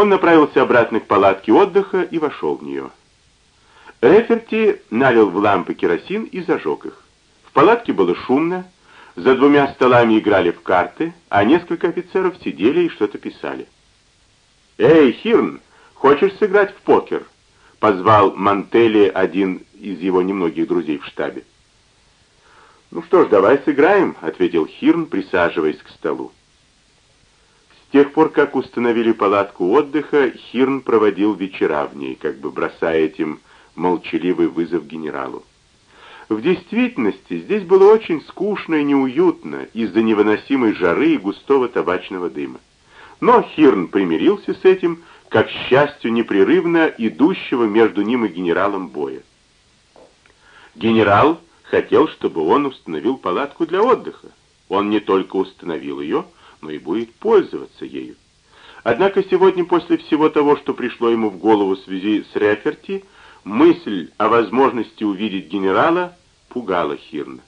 Он направился обратно к палатке отдыха и вошел в нее. Реферти налил в лампы керосин и зажег их. В палатке было шумно, за двумя столами играли в карты, а несколько офицеров сидели и что-то писали. «Эй, Хирн, хочешь сыграть в покер?» — позвал Мантелли, один из его немногих друзей в штабе. «Ну что ж, давай сыграем», — ответил Хирн, присаживаясь к столу. Тех пор, как установили палатку отдыха, Хирн проводил вечера в ней, как бы бросая этим молчаливый вызов генералу. В действительности здесь было очень скучно и неуютно из-за невыносимой жары и густого табачного дыма. Но Хирн примирился с этим, как к счастью непрерывно идущего между ним и генералом боя. Генерал хотел, чтобы он установил палатку для отдыха. Он не только установил ее, но и будет пользоваться ею. Однако сегодня, после всего того, что пришло ему в голову в связи с Реферти, мысль о возможности увидеть генерала пугала Хирна.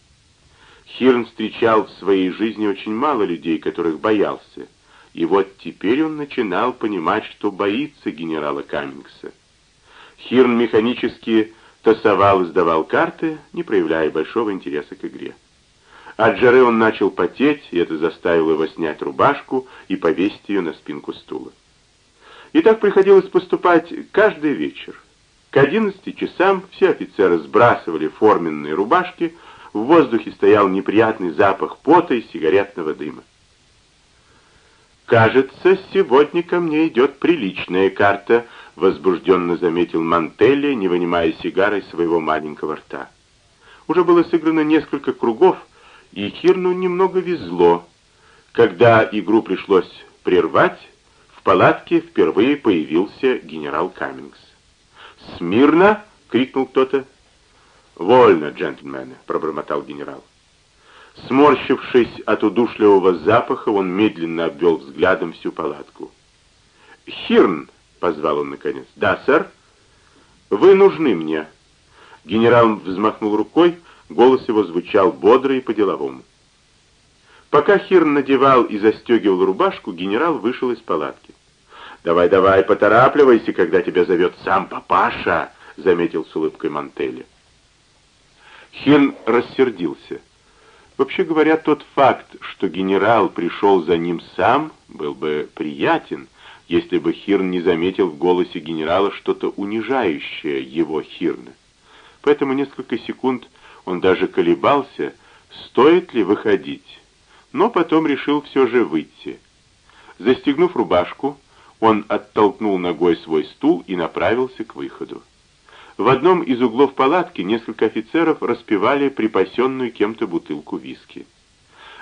Хирн встречал в своей жизни очень мало людей, которых боялся, и вот теперь он начинал понимать, что боится генерала Каммингса. Хирн механически тасовал и сдавал карты, не проявляя большого интереса к игре. От жары он начал потеть, и это заставило его снять рубашку и повесить ее на спинку стула. И так приходилось поступать каждый вечер. К 11 часам все офицеры сбрасывали форменные рубашки, в воздухе стоял неприятный запах пота и сигаретного дыма. «Кажется, сегодня ко мне идет приличная карта», — возбужденно заметил Мантелли, не вынимая сигары из своего маленького рта. Уже было сыграно несколько кругов, и Хирну немного везло. Когда игру пришлось прервать, в палатке впервые появился генерал Каммингс. «Смирно!» — крикнул кто-то. «Вольно, джентльмены!» — пробормотал генерал. Сморщившись от удушливого запаха, он медленно обвел взглядом всю палатку. «Хирн!» — позвал он наконец. «Да, сэр?» «Вы нужны мне!» Генерал взмахнул рукой, голос его звучал бодро и по-деловому. Пока Хирн надевал и застегивал рубашку, генерал вышел из палатки. «Давай, давай, поторапливайся, когда тебя зовет сам папаша», — заметил с улыбкой Мантелли. Хин рассердился. Вообще говоря, тот факт, что генерал пришел за ним сам, был бы приятен, если бы Хирн не заметил в голосе генерала что-то унижающее его Хирна. Поэтому несколько секунд он даже колебался, стоит ли выходить, но потом решил все же выйти. Застегнув рубашку, он оттолкнул ногой свой стул и направился к выходу. В одном из углов палатки несколько офицеров распивали припасенную кем-то бутылку виски.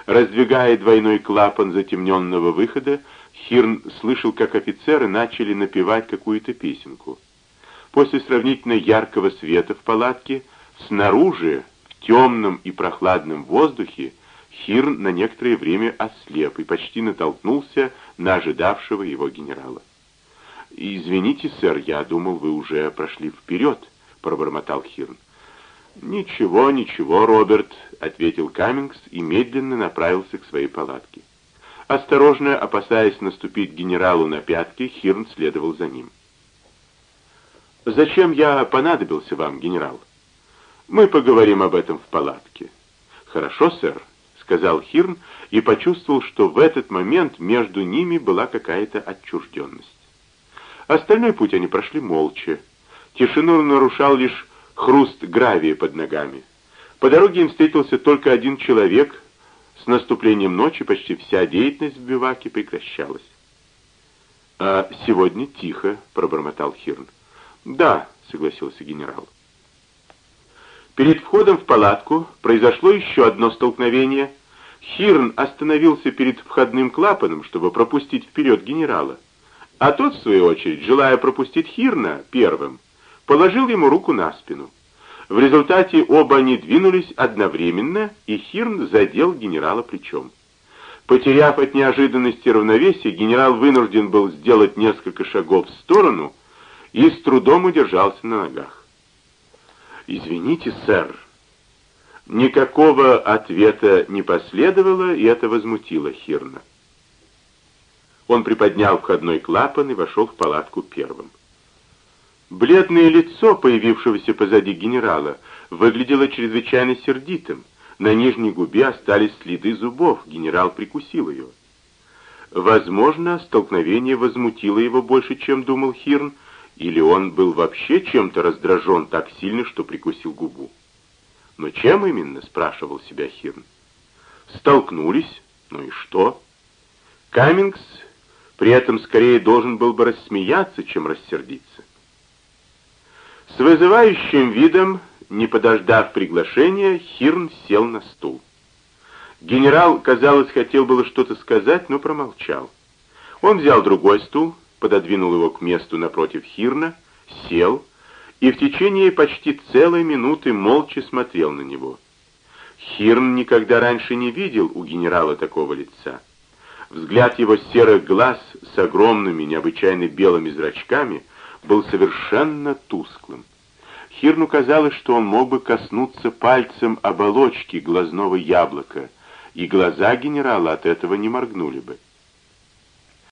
Раздвигая двойной клапан затемненного выхода, Хирн слышал, как офицеры начали напевать какую-то песенку. После сравнительно яркого света в палатке, снаружи, темном и прохладном воздухе, Хирн на некоторое время ослеп и почти натолкнулся на ожидавшего его генерала. «Извините, сэр, я думал, вы уже прошли вперед», — пробормотал Хирн. «Ничего, ничего, Роберт», — ответил Каммингс и медленно направился к своей палатке. Осторожно, опасаясь наступить генералу на пятки, Хирн следовал за ним. «Зачем я понадобился вам, генерал?» «Мы поговорим об этом в палатке». «Хорошо, сэр», сказал Хирн и почувствовал, что в этот момент между ними была какая-то отчужденность. Остальной путь они прошли молча. Тишину нарушал лишь хруст гравия под ногами. По дороге им встретился только один человек. С наступлением ночи почти вся деятельность в биваке прекращалась. «А сегодня тихо», — пробормотал Хирн. «Да», — согласился генерал. Перед входом в палатку произошло еще одно столкновение — Хирн остановился перед входным клапаном, чтобы пропустить вперед генерала. А тот, в свою очередь, желая пропустить Хирна первым, положил ему руку на спину. В результате оба они двинулись одновременно, и Хирн задел генерала плечом. Потеряв от неожиданности равновесие, генерал вынужден был сделать несколько шагов в сторону и с трудом удержался на ногах. «Извините, сэр», Никакого ответа не последовало, и это возмутило Хирна. Он приподнял входной клапан и вошел в палатку первым. Бледное лицо, появившегося позади генерала, выглядело чрезвычайно сердитым. На нижней губе остались следы зубов, генерал прикусил ее. Возможно, столкновение возмутило его больше, чем думал Хирн, или он был вообще чем-то раздражен так сильно, что прикусил губу. «Но чем именно?» — спрашивал себя Хирн. «Столкнулись? Ну и что?» Каммингс при этом скорее должен был бы рассмеяться, чем рассердиться. С вызывающим видом, не подождав приглашения, Хирн сел на стул. Генерал, казалось, хотел было что-то сказать, но промолчал. Он взял другой стул, пододвинул его к месту напротив Хирна, сел и в течение почти целой минуты молча смотрел на него. Хирн никогда раньше не видел у генерала такого лица. Взгляд его серых глаз с огромными, необычайно белыми зрачками был совершенно тусклым. Хирну казалось, что он мог бы коснуться пальцем оболочки глазного яблока, и глаза генерала от этого не моргнули бы.